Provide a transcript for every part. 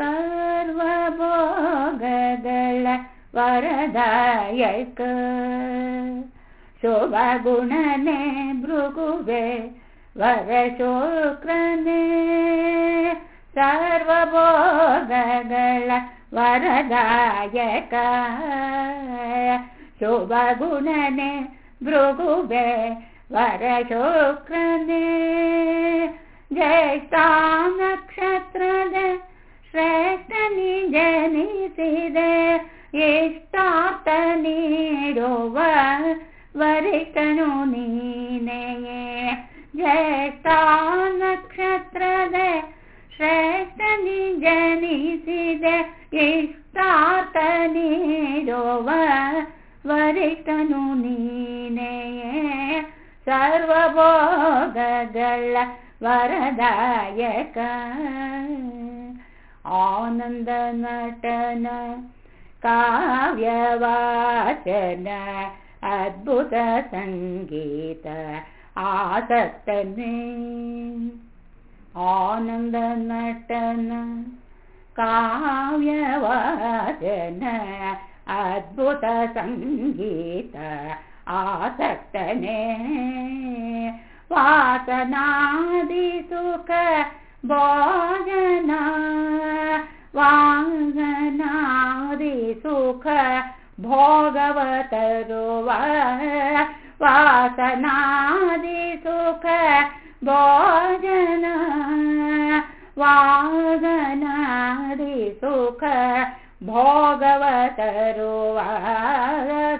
सर्वाभोगल वरदायक। शोभा भृगुवे भृगुबे वरशोक्रमे सर्वभोगल वरदायक। शोभा भृगुवे भृगुबे वरशोक्रमे ज्येष्ठक्षत्र ಜನಿಸಿದೆ ಇಷ್ಟಾರ್ಥ ನೀಡುವ ವರಿಷ್ಠನು ನೀನೆಯೇ ಜ್ಯೇಷ್ಠ ನಕ್ಷತ್ರದ ಶ್ರೇಷ್ಠನಿ ಜನಿಸಿದೆ ಇಷ್ಟಾರ್ಥ ನೀಡುವ ವರಿಷ್ಠನು ನೀನೆಯೇ ಸರ್ವಭೋಗಗಳ ವರದಾಯಕ आनन्दनटन काव्यवाचन अद्भुतसङ्गीत आसक्तने आनन्दनटन काव्यवाचन अद्भुतसङ्गीत आसक्तने वासनादिसुख भोगवतरु वासनादिसुख भोजन भोजना वागनादि सुख भोगवतरुवार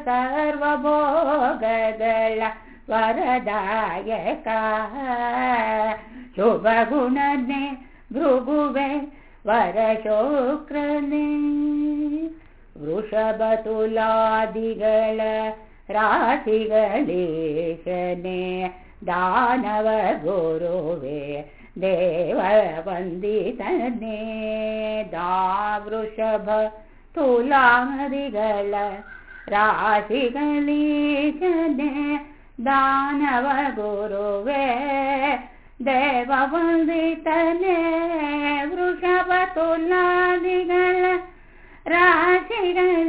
सर्वभोगल वरदायका शुभगुणने भृगुवे वरशुक्रने। ವೃಷಭತುಲಾದಿಗಳ ರಾಶಿಗಳೇಶನೆ ದಾನವ ಗುರುವೆ ದೇವ ವಂದಿತನೆ ದಾ ವೃಷಭ ತುಲಾದಿಗಳ ರಾಶಿಗಳೀಶನೆ ದಾನವ ಗುರುವೆ ದೇವ ವಂದಿತನೆ राशिगलीशने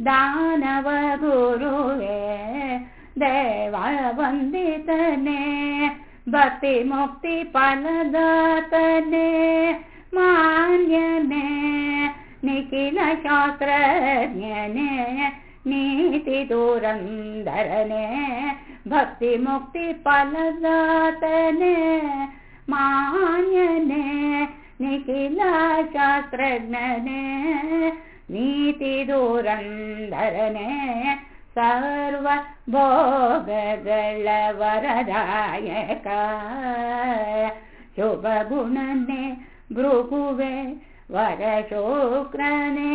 दानव गुरुवे देवा वन्दतने भक्तिमुक्ति पलदातने मान्ये निखिलशास्त्रज्ञरन्धरने भक्तिमुक्ति पलदातने मान्यने निखिलाशास्त्रज्ञे नीति दुरन्धरने सर्व भोगल वरदायका शुभ गुणने गृपुवे वरशोक्रणे